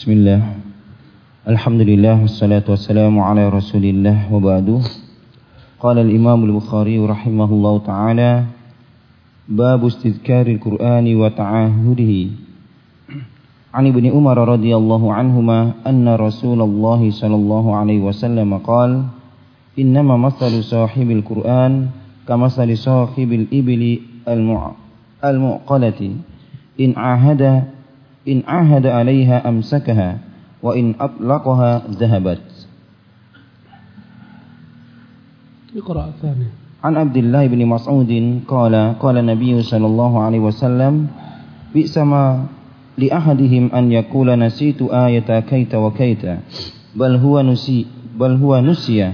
بسم الله. الحمد لله والصلاة والسلام على رسول الله وبعد. قال الإمام البخاري رحمه الله تعالى باب استذكار القرآن وتعاهده. عن ابن عمر رضي الله عنهما أن رسول الله صلى الله عليه وسلم قال إنما مثل صاحب القرآن كمثل صاحب الإبل المعقلة. إن عاهد إن عاهد عليها أمسكها وإن أطلقها ذهبت. اقرأ الثاني عن عبد الله بن مسعود قال قال النبي صلى الله عليه وسلم بئس ما لأحدهم أن يقول نسيت آية كيت وكيت بل هو نسي بل هو نسي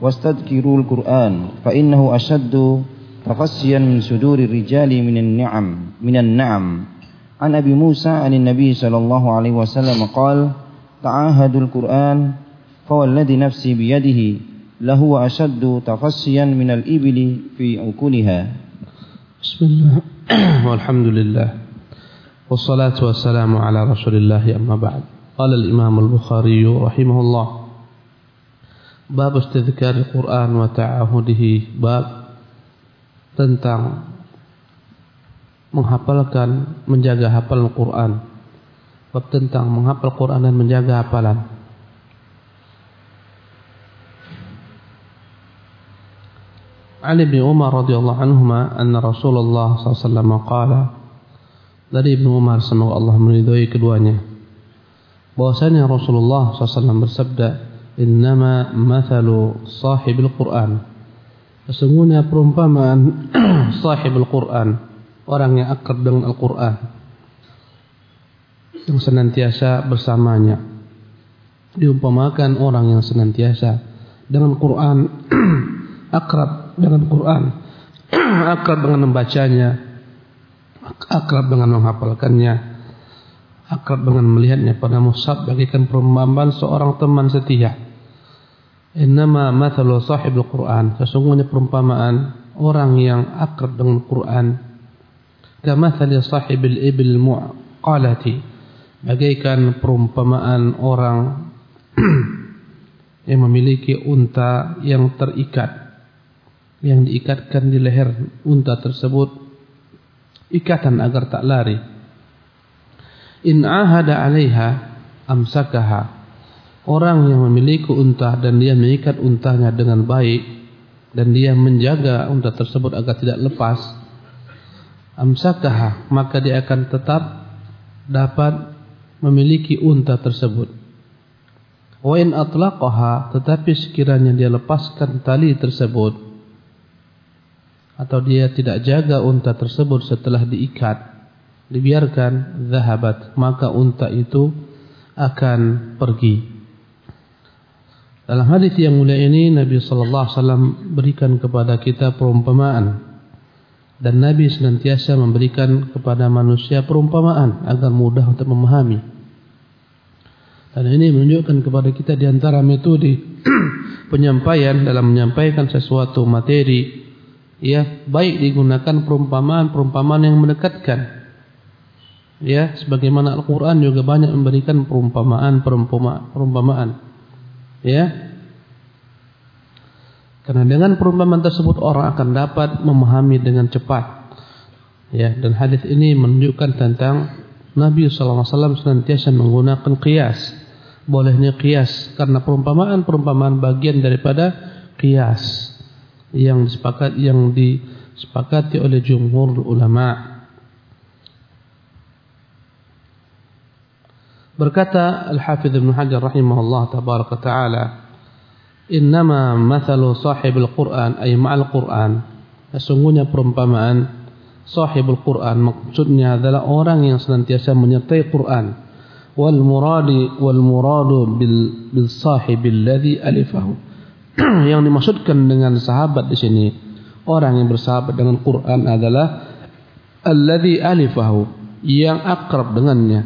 واستذكروا القرآن فإنه أشد تفسيا من صدور الرجال من النعم من النعم. عن أبي موسى عن النبي صلى الله عليه وسلم قال تعاهدوا القرآن فوالذي نفسي بيده لهو أشد تفسيا من الإبل في عقولها بسم الله. والحمد لله والصلاة والسلام على رسول الله أما بعد. قال الإمام البخاري رحمه الله باب استذكار القرآن وتعاهده باب tentang menghafalkan menjaga hafalan Quran bab tentang menghafal Quran dan menjaga hafalan. Ali bin Umar radhiyallahu anhuma anna Rasulullah sallallahu qala dari Ibnu Umar semoga Allah meridhai keduanya. Bahwasanya Rasulullah SAW bersabda innama mathalu sahibil Quran. Sesungguhnya perumpamaan sahibul Quran orang yang akrab dengan Al-Quran yang senantiasa bersamanya. Diumpamakan orang yang senantiasa dengan Quran akrab dengan Quran, akrab dengan membacanya, akrab dengan menghafalkannya, akrab dengan melihatnya. Pada mushaf bagikan perumpamaan seorang teman setia. Innama mathalu sahibul Quran, sesungguhnya perumpamaan orang yang akrab dengan Quran kama sahibil ibil mu'qalati bagaikan perumpamaan orang yang memiliki unta yang terikat yang diikatkan di leher unta tersebut ikatan agar tak lari. In ahada 'alaiha amsakaha. Orang yang memiliki unta dan dia mengikat untanya dengan baik dan dia menjaga unta tersebut agar tidak lepas amsakaha maka dia akan tetap dapat memiliki unta tersebut. Wa in atlaqaha tetapi sekiranya dia lepaskan tali tersebut atau dia tidak jaga unta tersebut setelah diikat dibiarkan zahabat maka unta itu akan pergi dalam hadis yang mulia ini Nabi sallallahu alaihi wasallam berikan kepada kita perumpamaan dan Nabi senantiasa memberikan kepada manusia perumpamaan agar mudah untuk memahami. Dan ini menunjukkan kepada kita di antara metode penyampaian dalam menyampaikan sesuatu materi ya baik digunakan perumpamaan-perumpamaan yang mendekatkan. Ya sebagaimana Al-Qur'an juga banyak memberikan perumpamaan-perumpamaan. Ya karena dengan perumpamaan tersebut orang akan dapat memahami dengan cepat ya dan hadis ini menunjukkan tentang Nabi sallallahu alaihi wasallam senantiasa menggunakan qiyas bolehnya qiyas karena perumpamaan-perumpamaan bagian daripada qiyas yang disepakati yang disepakati oleh jumhur ulama. Berkata Al-Hafidh Ibn Hajar rahimahullah tabaraka taala, "Innama mathalu sahibul Qur'an ay ma'al Qur'an." Sesungguhnya perumpamaan sahibul Qur'an maksudnya adalah orang yang senantiasa menyertai Qur'an. Wal muradi wal muradu bil bil sahibil ladzi alifahu yang dimaksudkan dengan sahabat di sini orang yang bersahabat dengan Quran adalah alladzi alifahu yang akrab dengannya.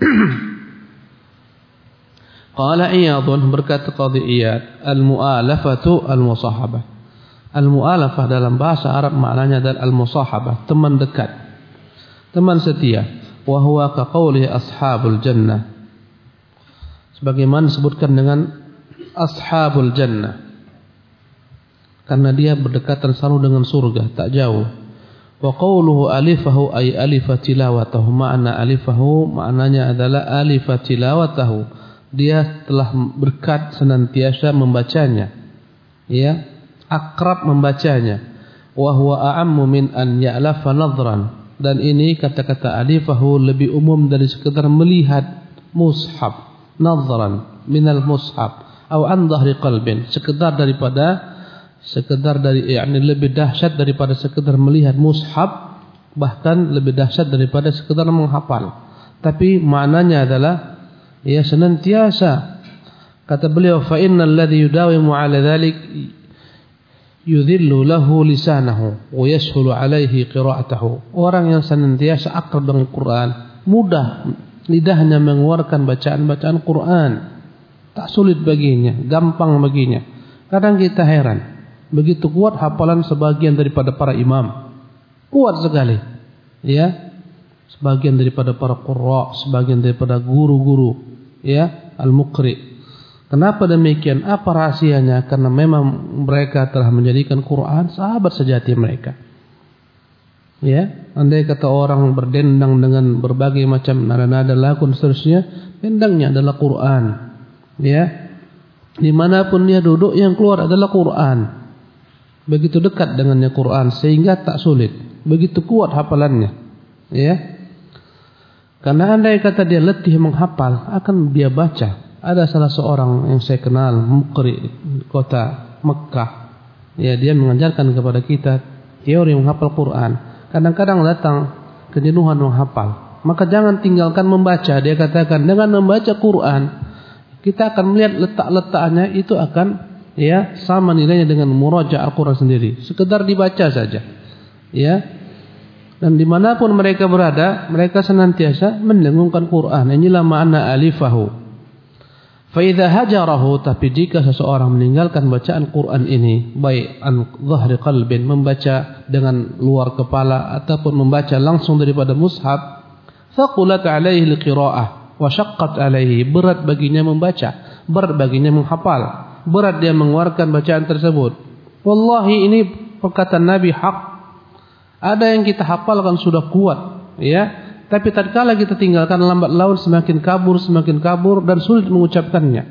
Qala Iyadun berkata Qadhi Iyad al-mu'alafatu al-musahabah. Al-mu'alafah dalam bahasa Arab maknanya adalah al-musahabah, teman dekat. Teman setia. Wa huwa ka qawli ashabul jannah. sebagaimana disebutkan dengan ashabul jannah karena dia berdekatan selalu dengan surga tak jauh wa qawluhu alifahu ay alifa tilawatahu makna alifahu maknanya adalah alifa tilawatahu dia telah berkat senantiasa membacanya. Ya akrab membacanya. Wa huwa a'ammu min an ya'lafa dan ini kata-kata alifahu lebih umum dari sekedar melihat mushaf nadhran minal mushaf atau an dhahri qalbin. Sekedar daripada sekedar dari yakni lebih dahsyat daripada sekedar melihat mushaf bahkan lebih dahsyat daripada sekedar menghafal. Tapi maknanya adalah ya senantiasa kata beliau fa innal ladzi yudawimu ala dhalik yudhillu lahu lisanahu wa yashulu alaihi qira'atuhu orang yang senantiasa akrab dengan Quran mudah lidahnya mengeluarkan bacaan-bacaan Quran. Tak sulit baginya, gampang baginya. Kadang kita heran, begitu kuat hafalan sebagian daripada para imam. Kuat sekali. Ya. Sebagian daripada para qurra, sebagian daripada guru-guru, ya, al-muqri. Kenapa demikian? Apa rahasianya? Karena memang mereka telah menjadikan Quran sahabat sejati mereka. Ya, andai kata orang berdendang dengan berbagai macam nada-nada lagu seterusnya, dendangnya adalah Quran. Ya, di mana pun dia duduk yang keluar adalah Quran. Begitu dekat dengannya Quran sehingga tak sulit. Begitu kuat hafalannya. Ya, karena andai kata dia letih menghafal, akan dia baca. Ada salah seorang yang saya kenal, mukri kota Mekah. Ya, dia mengajarkan kepada kita teori menghafal Quran kadang-kadang datang kejenuhan menghafal. Maka jangan tinggalkan membaca. Dia katakan dengan membaca Quran kita akan melihat letak-letaknya itu akan ya sama nilainya dengan muraja Al-Quran sendiri. Sekedar dibaca saja. Ya. Dan dimanapun mereka berada, mereka senantiasa mendengungkan Quran. Inilah makna alifahu. Faidah hajarahu tapi jika seseorang meninggalkan bacaan Quran ini baik an zahri qalbin membaca dengan luar kepala ataupun membaca langsung daripada mushaf faqulat alaihi alqiraah wa syaqqat alaihi berat baginya membaca berat baginya menghafal berat dia mengeluarkan bacaan tersebut wallahi ini perkataan Nabi hak ada yang kita hafalkan sudah kuat ya tapi tatkala kita tinggalkan lambat laun semakin kabur, semakin kabur dan sulit mengucapkannya.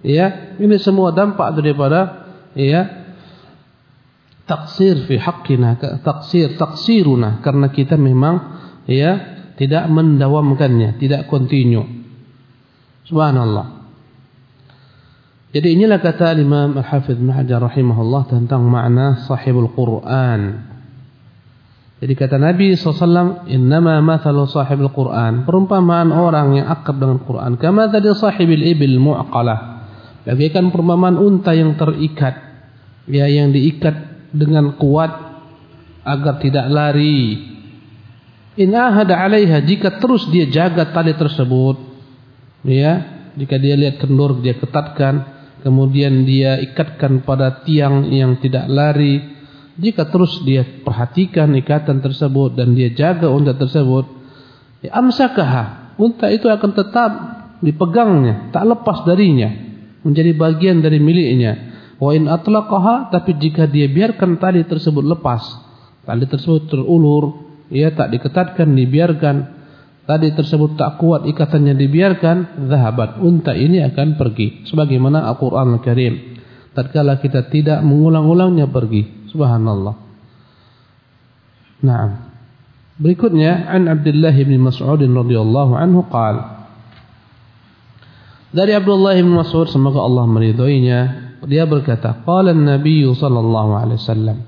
Ya, ini semua dampak daripada ya taksir fi haqqina, taksir, taksiruna karena kita memang ya tidak mendawamkannya, tidak kontinu. Subhanallah. Jadi inilah kata Imam Al-Hafidh Ibnu rahimahullah tentang makna sahibul Quran. Jadi kata Nabi SAW, Innama mathalu sahibil Quran. Perumpamaan orang yang akrab dengan Quran. Kama tadi sahibil ibil mu'aqalah. Bagaikan perumpamaan unta yang terikat. Ya, yang diikat dengan kuat agar tidak lari. In ahada alaiha jika terus dia jaga tali tersebut. Ya, jika dia lihat kendur dia ketatkan. Kemudian dia ikatkan pada tiang yang tidak lari jika terus dia perhatikan ikatan tersebut dan dia jaga unta tersebut, ya amsakaha. Unta itu akan tetap dipegangnya, tak lepas darinya, menjadi bagian dari miliknya. Wa in atlaqaha, tapi jika dia biarkan tali tersebut lepas, tali tersebut terulur, ia tak diketatkan, dibiarkan, tali tersebut tak kuat ikatannya dibiarkan, zahabat. Unta ini akan pergi. Sebagaimana Al-Quran Al-Karim. Tatkala kita tidak mengulang-ulangnya pergi. Subhanallah. Naam. Berikutnya an Abdullah bin Mas'ud radhiyallahu anhu qala Dari Abdullah bin Mas'ud semoga Allah meridhoinya dia berkata qala an-nabiy sallallahu alaihi wasallam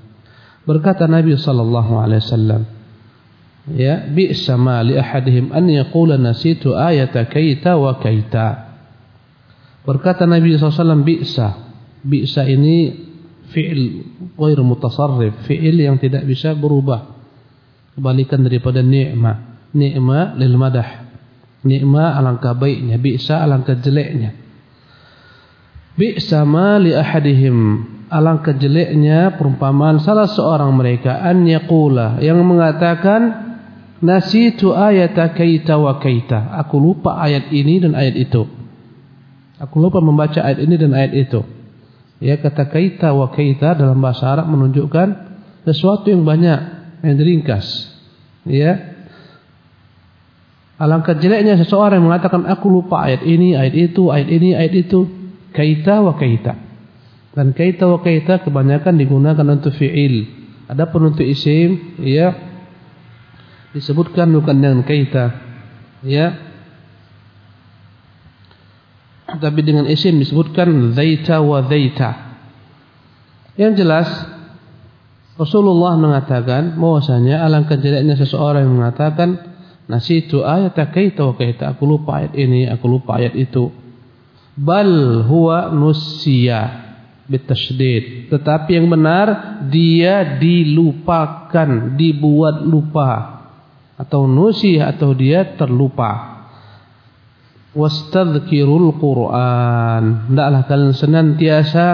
berkata Nabi sallallahu alaihi wasallam ya bi'sa ma li ahadihim an yaqula nasitu ayata kaita wa kaita berkata Nabi sallallahu alaihi wasallam bi'sa bi'sa ini fi'il ghair mutasarrif, fi'il yang tidak bisa berubah. Kebalikan daripada ni'ma. Ni'ma lil madah. Ni'ma alangkah baiknya, bi'sa alangkah jeleknya. Bi'sa ma li ahadihim. Alangkah jeleknya perumpamaan salah seorang mereka an yaqula yang mengatakan nasitu ayata kaita wa kaita. Aku lupa ayat ini dan ayat itu. Aku lupa membaca ayat ini dan ayat itu. Ya kata kaita wa kaita dalam bahasa Arab menunjukkan sesuatu yang banyak yang diringkas. Ya. Alangkah jeleknya seseorang yang mengatakan aku lupa ayat ini, ayat itu, ayat ini, ayat itu. Kaita wa kaita. Dan kaita wa kaita kebanyakan digunakan untuk fi'il. Adapun untuk isim, ya disebutkan bukan dengan kaita. Ya. Tapi dengan isim disebutkan zaita wa zaita. Yang jelas Rasulullah mengatakan bahwasanya alangkah jeleknya seseorang yang mengatakan Nasitu ayat kaita wa kaita. Aku lupa ayat ini, aku lupa ayat itu. Bal huwa nusiya bitasydid. Tetapi yang benar dia dilupakan, dibuat lupa atau nusi atau dia terlupa. Wastadzkirul Quran. Hendaklah kalian senantiasa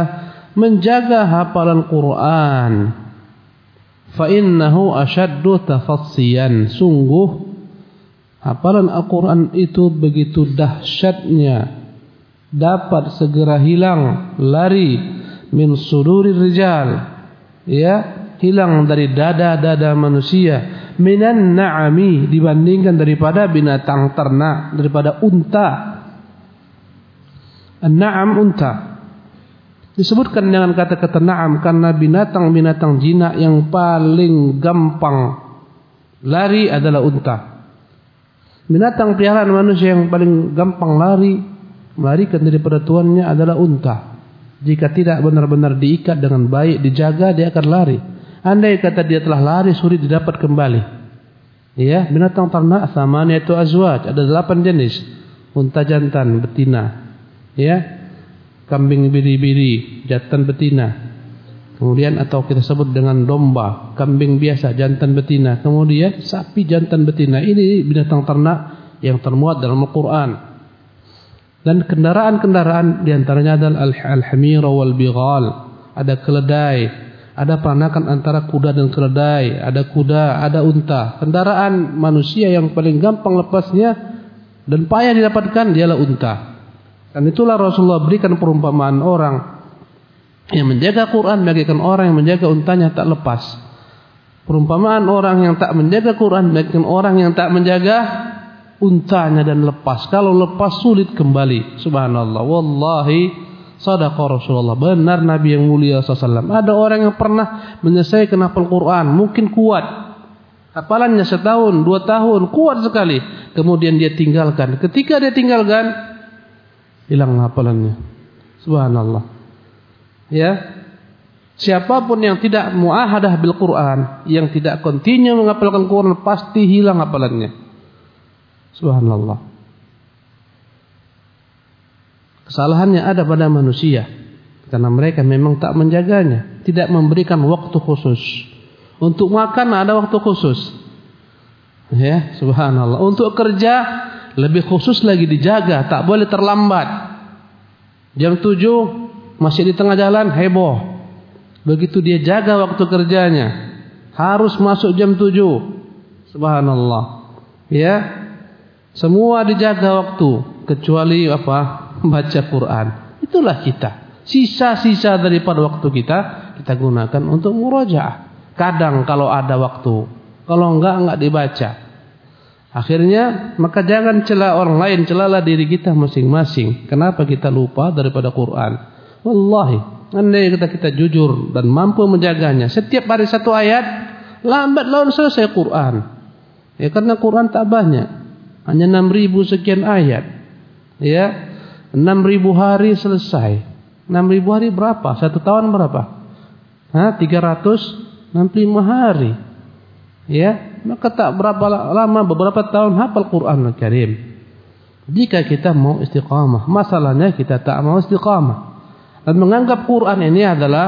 menjaga hafalan Quran. Fa innahu ashaddu tafassiyan. Sungguh Hafalan Al-Quran itu begitu dahsyatnya dapat segera hilang lari min suduri rijal ya hilang dari dada-dada manusia minan na'ami dibandingkan daripada binatang ternak daripada unta an-na'am unta disebutkan dengan kata-kata na'am karena binatang-binatang jinak yang paling gampang lari adalah unta Binatang peliharaan manusia yang paling gampang lari, melarikan daripada tuannya adalah unta. Jika tidak benar-benar diikat dengan baik, dijaga, dia akan lari. Andai kata dia telah lari, sulit didapat kembali. Ya, binatang ternak sama yaitu azwaj, ada delapan jenis. Unta jantan, betina. Ya, kambing biri-biri, jantan betina. Kemudian atau kita sebut dengan domba, kambing biasa, jantan betina. Kemudian sapi jantan betina. Ini binatang ternak yang termuat dalam Al-Quran. Dan kendaraan-kendaraan di antaranya adalah al-hamira wal bighal. Ada keledai, ada peranakan antara kuda dan keledai, ada kuda, ada unta. Kendaraan manusia yang paling gampang lepasnya dan payah didapatkan dialah unta. Dan itulah Rasulullah berikan perumpamaan orang yang menjaga Quran bagaikan orang yang menjaga untanya tak lepas. Perumpamaan orang yang tak menjaga Quran bagaikan orang yang tak menjaga untanya dan lepas. Kalau lepas sulit kembali. Subhanallah. Wallahi sadaqa Rasulullah. Benar Nabi yang mulia SAW. Ada orang yang pernah menyelesaikan hafal Quran. Mungkin kuat. Hafalannya setahun, dua tahun. Kuat sekali. Kemudian dia tinggalkan. Ketika dia tinggalkan. Hilang hafalannya. Subhanallah. Ya. Siapapun yang tidak muahadah bil Quran, yang tidak kontinu menghafalkan Quran pasti hilang hafalannya. Subhanallah. Kesalahannya ada pada manusia karena mereka memang tak menjaganya, tidak memberikan waktu khusus. Untuk makan ada waktu khusus. Ya, subhanallah. Untuk kerja lebih khusus lagi dijaga, tak boleh terlambat. Jam 7 masih di tengah jalan heboh. Begitu dia jaga waktu kerjanya, harus masuk jam 7. Subhanallah. Ya. Semua dijaga waktu kecuali apa? Baca Quran. Itulah kita. Sisa-sisa daripada waktu kita kita gunakan untuk murajaah. Kadang kalau ada waktu, kalau enggak enggak dibaca. Akhirnya maka jangan celah orang lain, celalah diri kita masing-masing. Kenapa kita lupa daripada Quran? Wallahi, andai kita kita jujur dan mampu menjaganya, setiap hari satu ayat, lambat laun selesai Quran. Ya karena Quran tak banyak, hanya 6000 sekian ayat. Ya, 6000 hari selesai. 6000 hari berapa? Satu tahun berapa? Hah, 365 hari. Ya, maka tak berapa lama beberapa tahun hafal Quran Al-Karim. Jika kita mau istiqamah, masalahnya kita tak mau istiqamah dan menganggap Quran ini adalah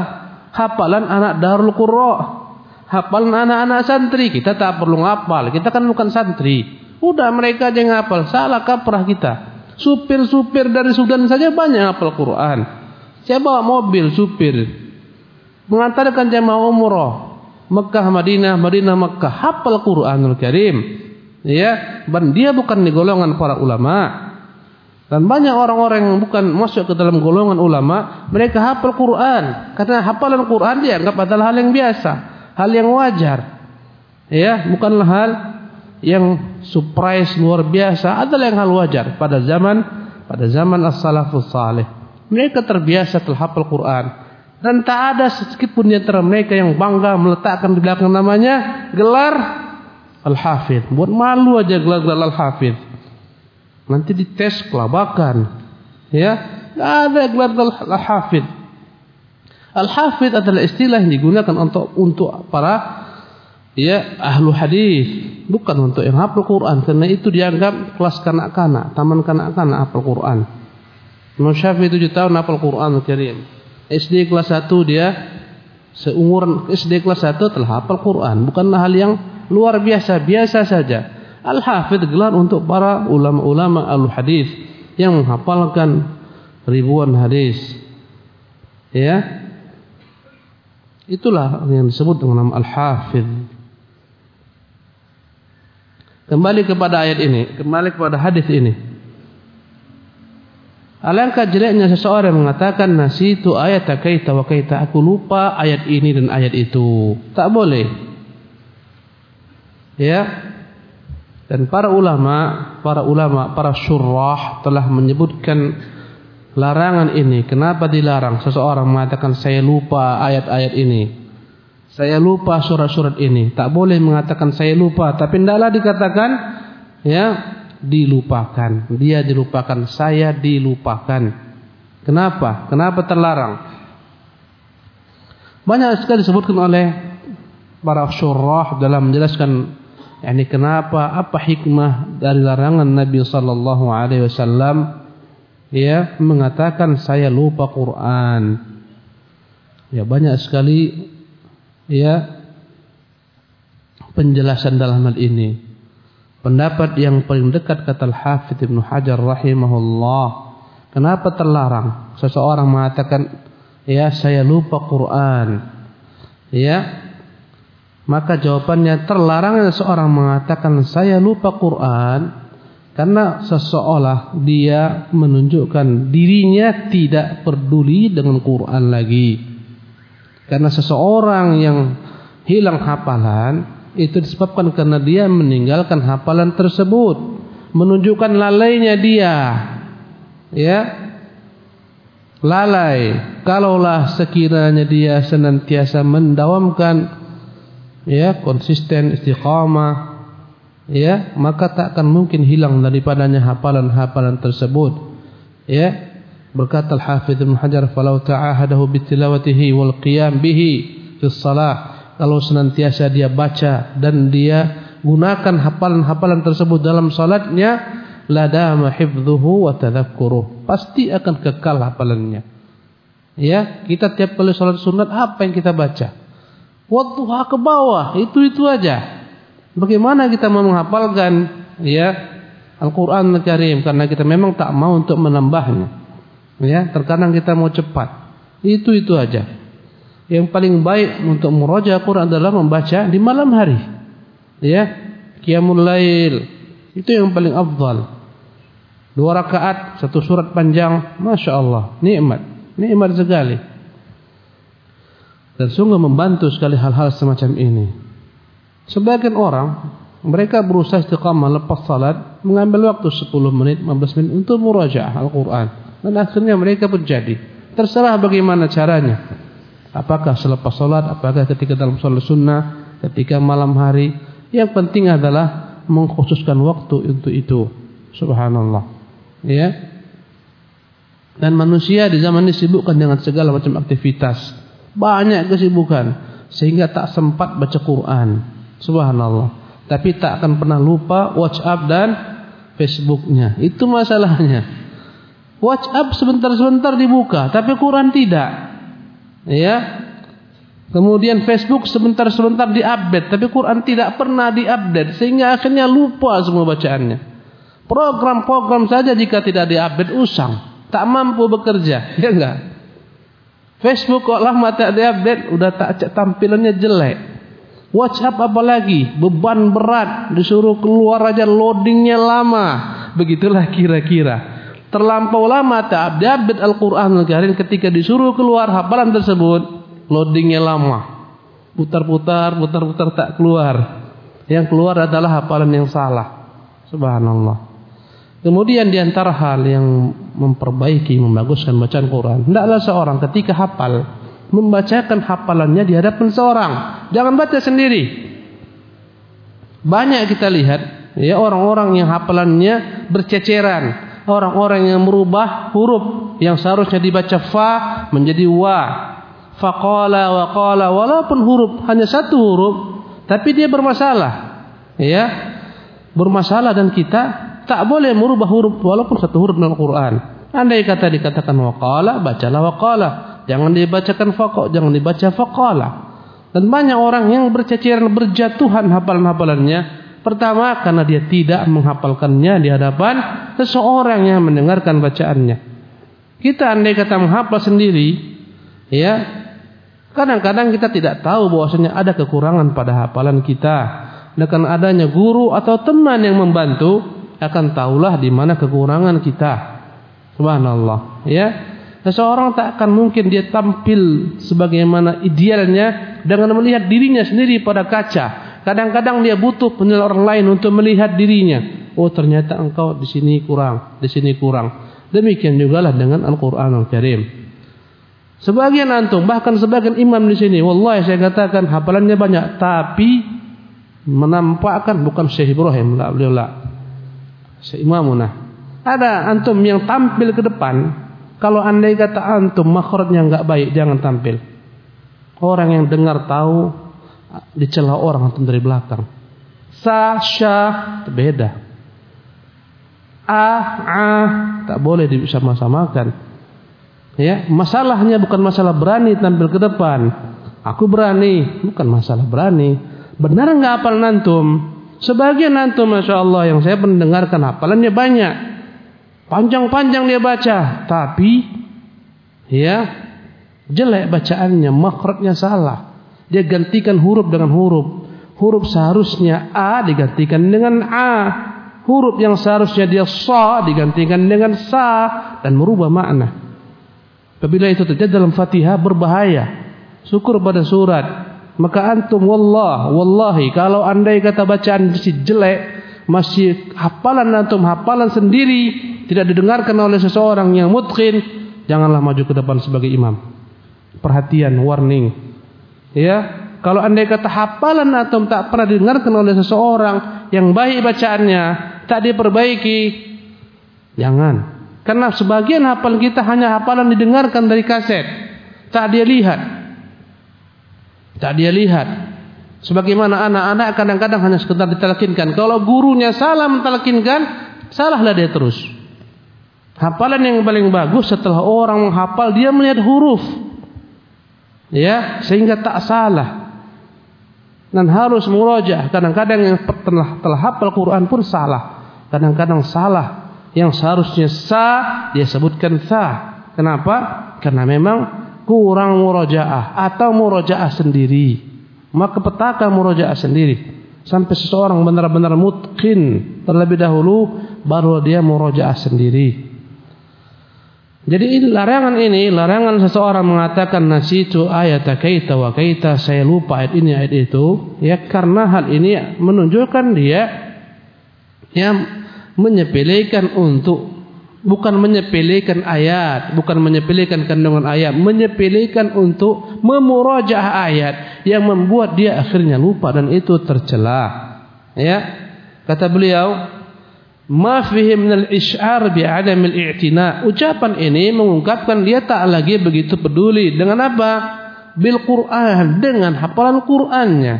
hafalan anak Darul Qurra. Hafalan anak-anak santri. Kita tak perlu ngapal. Kita kan bukan santri. Udah mereka aja ngapal. Salah kaprah kita. Supir-supir dari Sudan saja banyak hafal Quran. Saya bawa mobil supir. Mengantarkan jemaah umroh. Mekah, Madinah, Madinah, Mekah. Hafal Quranul Karim. Ya, dan dia bukan di golongan para ulama. Dan banyak orang-orang yang bukan masuk ke dalam golongan ulama, mereka hafal Quran. Karena hafalan Quran dianggap adalah hal yang biasa, hal yang wajar. Ya, bukanlah hal yang surprise luar biasa, adalah yang hal wajar pada zaman pada zaman as-salafus salih. Mereka terbiasa telah hafal Quran dan tak ada sedikit pun di antara mereka yang bangga meletakkan di belakang namanya gelar al-hafidh. Buat malu aja gelar-gelar al-hafidh. Nanti dites kelabakan. Ya, tidak ada gelar al-hafid. Al-hafid adalah istilah yang digunakan untuk untuk para ya ahlu hadis, bukan untuk yang hafal Quran karena itu dianggap kelas kanak-kanak, taman kanak-kanak hafal Quran. Imam Syafi'i 7 tahun hafal Quran Karim. SD kelas 1 dia seumuran SD kelas 1 telah hafal Quran, bukanlah hal yang luar biasa, biasa saja. Al-Hafidh gelar untuk para ulama-ulama al-hadis yang menghafalkan ribuan hadis. Ya. Itulah yang disebut dengan nama Al-Hafidh. Kembali kepada ayat ini, kembali kepada hadis ini. Alangkah jeleknya seseorang yang mengatakan nasi itu ayat kaita wa kaita aku lupa ayat ini dan ayat itu. Tak boleh. Ya, dan para ulama, para ulama, para syurrah telah menyebutkan larangan ini. Kenapa dilarang? Seseorang mengatakan saya lupa ayat-ayat ini. Saya lupa surat-surat ini. Tak boleh mengatakan saya lupa, tapi hendaklah dikatakan ya dilupakan. Dia dilupakan, saya dilupakan. Kenapa? Kenapa terlarang? Banyak sekali disebutkan oleh para syurrah dalam menjelaskan Yani kenapa apa hikmah dari larangan Nabi sallallahu alaihi wasallam ya mengatakan saya lupa Quran. Ya banyak sekali ya penjelasan dalam hal ini. Pendapat yang paling dekat kata Al-Hafidz Ibnu Hajar rahimahullah, kenapa terlarang seseorang mengatakan ya saya lupa Quran. Ya, maka jawabannya terlarang seorang mengatakan saya lupa Quran karena seseolah dia menunjukkan dirinya tidak peduli dengan Quran lagi. Karena seseorang yang hilang hafalan itu disebabkan karena dia meninggalkan hafalan tersebut, menunjukkan lalainya dia. Ya. Lalai. Kalaulah sekiranya dia senantiasa mendawamkan ya konsisten istiqamah ya maka tak akan mungkin hilang daripadanya hafalan-hafalan tersebut ya berkata al-hafidz Ibnu Hajar falau ta'ahadahu bitilawatihi wal qiyam bihi fi shalah kalau senantiasa dia baca dan dia gunakan hafalan-hafalan tersebut dalam salatnya ladama hifdhuhu wa tadhakkuruh. Pasti akan kekal hafalannya. Ya kita tiap kali salat sunat apa yang kita baca? Wadduha ke bawah, itu-itu aja. Bagaimana kita mau menghafalkan ya Al-Qur'an Al-Karim? Karena kita memang tak mau untuk menambahnya. Ya, terkadang kita mau cepat. Itu-itu aja. Yang paling baik untuk murajaah Quran adalah membaca di malam hari. Ya, qiyamul lail. Itu yang paling afdal. Dua rakaat, satu surat panjang, Masya Allah, nikmat. Nikmat sekali. Dan sungguh membantu sekali hal-hal semacam ini. Sebagian orang mereka berusaha istiqamah lepas salat mengambil waktu 10 menit 15 menit untuk murajaah Al-Quran dan akhirnya mereka pun jadi terserah bagaimana caranya apakah selepas salat apakah ketika dalam salat sunnah ketika malam hari yang penting adalah mengkhususkan waktu untuk itu subhanallah ya dan manusia di zaman ini sibukkan dengan segala macam aktivitas banyak kesibukan sehingga tak sempat baca Quran. Subhanallah. Tapi tak akan pernah lupa WhatsApp dan Facebooknya. Itu masalahnya. WhatsApp sebentar-sebentar dibuka, tapi Quran tidak. Ya. Kemudian Facebook sebentar-sebentar diupdate, tapi Quran tidak pernah diupdate sehingga akhirnya lupa semua bacaannya. Program-program saja jika tidak diupdate usang, tak mampu bekerja, ya enggak? Facebook kok lama tak diupdate, udah tak tampilannya jelek. WhatsApp apalagi, beban berat, disuruh keluar aja loadingnya lama. Begitulah kira-kira. Terlampau lama ta'abd Al-Qur'an Al-Karim ketika disuruh keluar hafalan tersebut loadingnya lama. Putar-putar putar-putar tak keluar. Yang keluar adalah hafalan yang salah. Subhanallah. Kemudian di antara hal yang memperbaiki membaguskan bacaan Quran hendaklah seorang ketika hafal membacakan hafalannya di hadapan seorang. Jangan baca sendiri. Banyak kita lihat ya orang-orang yang hafalannya berceceran orang-orang yang merubah huruf yang seharusnya dibaca fa menjadi wa. Faqala wa qala walaupun huruf hanya satu huruf tapi dia bermasalah. Ya bermasalah dan kita tak boleh merubah huruf walaupun satu huruf dalam Quran. Andai kata dikatakan waqala bacalah waqala jangan dibacakan faqa jangan dibaca faqala dan banyak orang yang berceceran berjatuhan hafalan-hafalannya Pertama karena dia tidak menghafalkannya di hadapan seseorang yang mendengarkan bacaannya. Kita andai kata menghafal sendiri, ya kadang-kadang kita tidak tahu bahwasanya ada kekurangan pada hafalan kita. Dengan adanya guru atau teman yang membantu akan tahulah di mana kekurangan kita. Subhanallah, ya. Seseorang tak akan mungkin dia tampil sebagaimana idealnya dengan melihat dirinya sendiri pada kaca Kadang-kadang dia butuh penilaian orang lain untuk melihat dirinya. Oh ternyata engkau di sini kurang, di sini kurang. Demikian juga lah dengan Al-Quran Al-Karim. Sebagian antum, bahkan sebagian imam di sini, wallahi saya katakan hafalannya banyak, tapi menampakkan bukan Syekh Ibrahim, la beliau la. Syekh Imamuna. Ada antum yang tampil ke depan, kalau andai kata antum makhrajnya enggak baik, jangan tampil. Orang yang dengar tahu dicela orang atau dari belakang. Sa, sya, beda. A, a, tak boleh disama-samakan. Ya, masalahnya bukan masalah berani tampil ke depan. Aku berani, bukan masalah berani. Benar nggak apal nantum? Sebagian nantum, masya Allah, yang saya mendengarkan hafalannya banyak, panjang-panjang dia baca, tapi ya jelek bacaannya, makhrajnya salah. Dia gantikan huruf dengan huruf. Huruf seharusnya A digantikan dengan A. Huruf yang seharusnya dia sa digantikan dengan sa dan merubah makna. Apabila itu terjadi dalam Fatihah berbahaya. Syukur pada surat. Maka antum wallah, wallahi kalau andai kata bacaan masih jelek, masih hafalan antum hafalan sendiri tidak didengarkan oleh seseorang yang mutqin, janganlah maju ke depan sebagai imam. Perhatian, warning. Ya, kalau andai kata hafalan atau tak pernah didengarkan oleh seseorang yang baik bacaannya, tak diperbaiki, jangan. Karena sebagian hafalan kita hanya hafalan didengarkan dari kaset, tak dia lihat. Tak dia lihat. Sebagaimana anak-anak kadang-kadang hanya sekedar ditelakinkan. Kalau gurunya salah mentelakinkan, salahlah dia terus. Hafalan yang paling bagus setelah orang menghafal dia melihat huruf ya sehingga tak salah. Dan harus murojaah kadang-kadang yang telah telah hafal Quran pun salah. Kadang-kadang salah. Yang seharusnya sah dia sebutkan sah. Kenapa? Karena memang kurang murojaah atau murojaah sendiri. Maka petaka murojaah sendiri. Sampai seseorang benar-benar mutkin terlebih dahulu baru dia murojaah sendiri jadi larangan ini, larangan seseorang mengatakan nasitu ayat kaita wa kaita, saya lupa ayat ini ayat itu, ya karena hal ini menunjukkan dia yang menyepelekan untuk bukan menyepelekan ayat, bukan menyepelekan kandungan ayat, menyepelekan untuk memurajaah ayat yang membuat dia akhirnya lupa dan itu tercela. Ya. Kata beliau, ma fihi min al-isy'ar bi adam al-i'tina. Ucapan ini mengungkapkan dia tak lagi begitu peduli dengan apa? Bil Quran, dengan hafalan Qur'annya.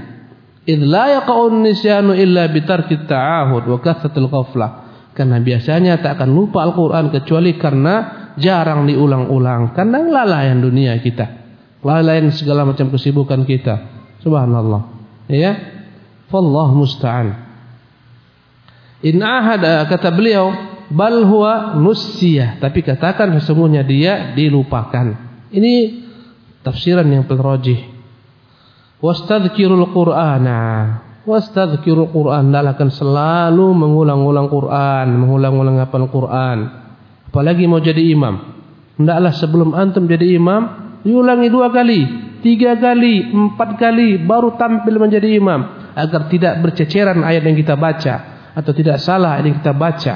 Id la yaqa'un nisyanu illa bi tarki ta'ahud wa kathratil ghaflah. Karena biasanya tak akan lupa Al-Quran kecuali karena jarang diulang-ulang. Karena lalaian dunia kita. Lalaian segala macam kesibukan kita. Subhanallah. Ya. Fallah musta'an. In ahada kata beliau bal huwa nusiyah tapi katakan sesungguhnya dia dilupakan. Ini tafsiran yang terrajih. Wastadhkirul Qur'ana. Wastadhkirul Qur'an adalah akan selalu mengulang-ulang Quran, mengulang-ulang apa Quran. Apalagi mau jadi imam. Hendaklah sebelum antum jadi imam, diulangi dua kali, tiga kali, empat kali, baru tampil menjadi imam. Agar tidak berceceran ayat yang kita baca. Atau tidak salah yang kita baca.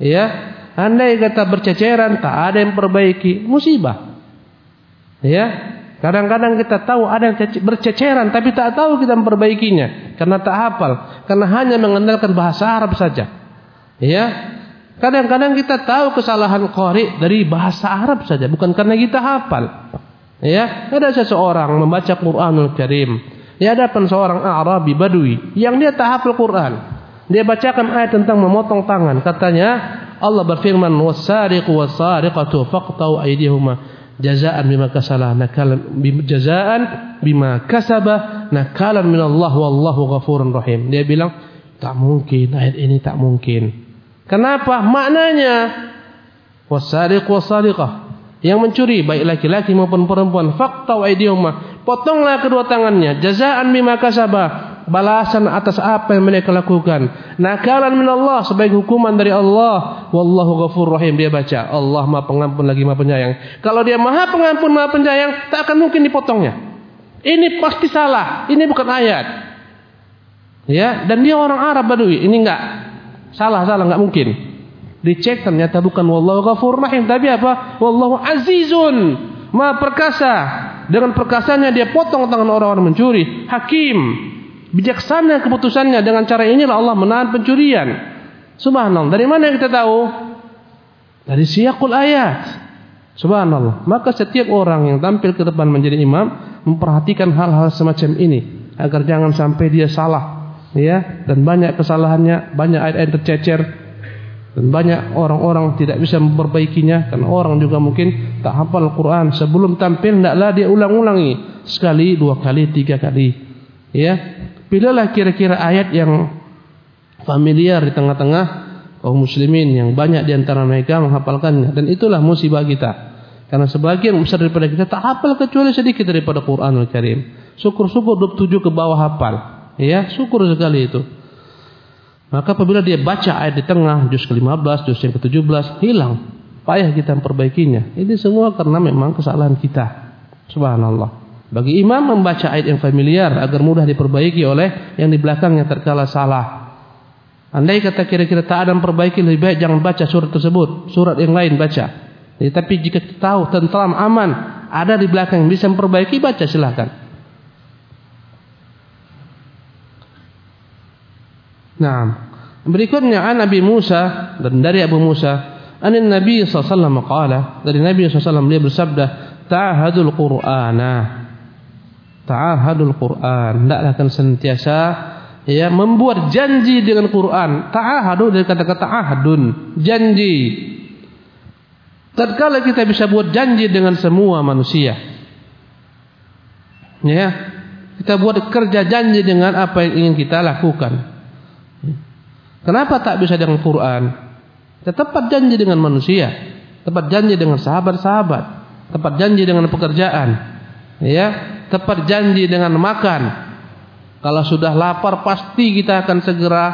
Ya, andai kata berceceran, tak ada yang perbaiki, musibah. Ya, Kadang-kadang kita tahu ada yang berceceran tapi tak tahu kita memperbaikinya karena tak hafal, karena hanya mengandalkan bahasa Arab saja. Ya. Kadang-kadang kita tahu kesalahan qari dari bahasa Arab saja, bukan karena kita hafal. Ya, ada seseorang membaca Qur'anul Karim. Ya ada seorang Arabi Badui yang dia tak hafal Quran. Dia bacakan ayat tentang memotong tangan. Katanya Allah berfirman, "Was-sariqu was-sariqatu faqta'u aydihuma." jazaan bima kasala nakalan jazaan bima kasaba nakalan min Allah wallahu ghafurur rahim. Dia bilang tak mungkin ayat ini tak mungkin. Kenapa? Maknanya wasariq wasariqah yang mencuri baik laki-laki maupun perempuan fakta aidihuma potonglah kedua tangannya jazaan bima kasaba balasan atas apa yang mereka lakukan. Nakalan min Allah sebagai hukuman dari Allah. Wallahu ghafur rahim dia baca. Allah Maha Pengampun lagi Maha Penyayang. Kalau dia Maha Pengampun Maha Penyayang, tak akan mungkin dipotongnya. Ini pasti salah. Ini bukan ayat. Ya, dan dia orang Arab Badui. Ini enggak salah, salah enggak mungkin. Dicek ternyata bukan wallahu ghafur rahim, tapi apa? Wallahu azizun, Maha perkasa. Dengan perkasanya dia potong tangan orang-orang mencuri. Hakim, Bijaksana keputusannya dengan cara inilah Allah menahan pencurian. Subhanallah. Dari mana kita tahu? Dari siyakul ayat. Subhanallah. Maka setiap orang yang tampil ke depan menjadi imam memperhatikan hal-hal semacam ini agar jangan sampai dia salah, ya. Dan banyak kesalahannya, banyak ayat-ayat tercecer dan banyak orang-orang tidak bisa memperbaikinya karena orang juga mungkin tak hafal Al-Qur'an sebelum tampil hendaklah dia ulang-ulangi sekali, dua kali, tiga kali. Ya, Pilihlah kira-kira ayat yang familiar di tengah-tengah kaum muslimin yang banyak di antara mereka menghafalkannya dan itulah musibah kita. Karena sebagian besar daripada kita tak hafal kecuali sedikit daripada Quranul Karim. Syukur-syukur 27 ke bawah hafal. Ya, syukur sekali itu. Maka apabila dia baca ayat di tengah, juz ke-15, juz yang ke-17, hilang. Payah kita memperbaikinya. Ini semua karena memang kesalahan kita. Subhanallah. Bagi imam membaca ayat yang familiar agar mudah diperbaiki oleh yang di belakangnya terkala salah. Andai kata kira-kira tak ada perbaiki lebih baik jangan baca surat tersebut, surat yang lain baca. Jadi, tapi jika tahu tentram aman ada di belakang yang bisa memperbaiki baca silahkan. Nah, berikutnya an Nabi Musa dan dari Abu Musa, an Nabi sallallahu alaihi wasallam dari Nabi sallallahu alaihi wasallam dia bersabda, "Ta'ahadul Qur'ana." Ta'ahadul Quran. Hendaklah akan senantiasa ya membuat janji dengan Quran. Ta'ahadu dari kata-kata ahadun. Janji. Tatkala kita bisa buat janji dengan semua manusia ya kita buat kerja janji dengan apa yang ingin kita lakukan. Kenapa tak bisa dengan Quran? Kita tepat janji dengan manusia tepat janji dengan sahabat-sahabat tepat janji dengan pekerjaan ya tepat janji dengan makan. Kalau sudah lapar pasti kita akan segera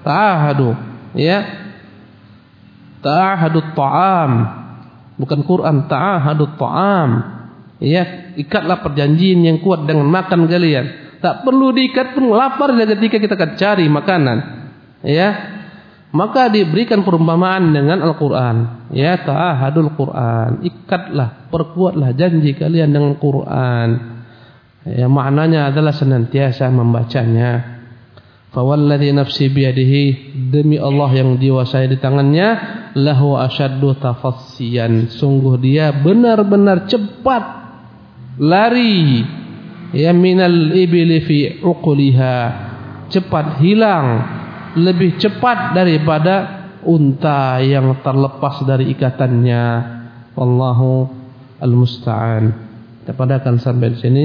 ta'ahadu, ya. Ta'ahadu ta'am. Bukan Quran, ta'ahadu ta'am. Ya, ikatlah perjanjian yang kuat dengan makan kalian. Tak perlu diikat pun lapar ketika kita akan cari makanan. Ya. Maka diberikan perumpamaan dengan Al-Qur'an. Ya, ta'ahadul Qur'an. Ikatlah, perkuatlah janji kalian dengan Qur'an. Yang maknanya adalah senantiasa membacanya. Fawalladhi nafsi biyadihi demi Allah yang jiwa saya di tangannya lahu asyaddu tafassiyan. Sungguh dia benar-benar cepat lari ya minal ibli fi uquliha. Cepat hilang lebih cepat daripada unta yang terlepas dari ikatannya. Wallahu almusta'an. Kita akan sampai di sini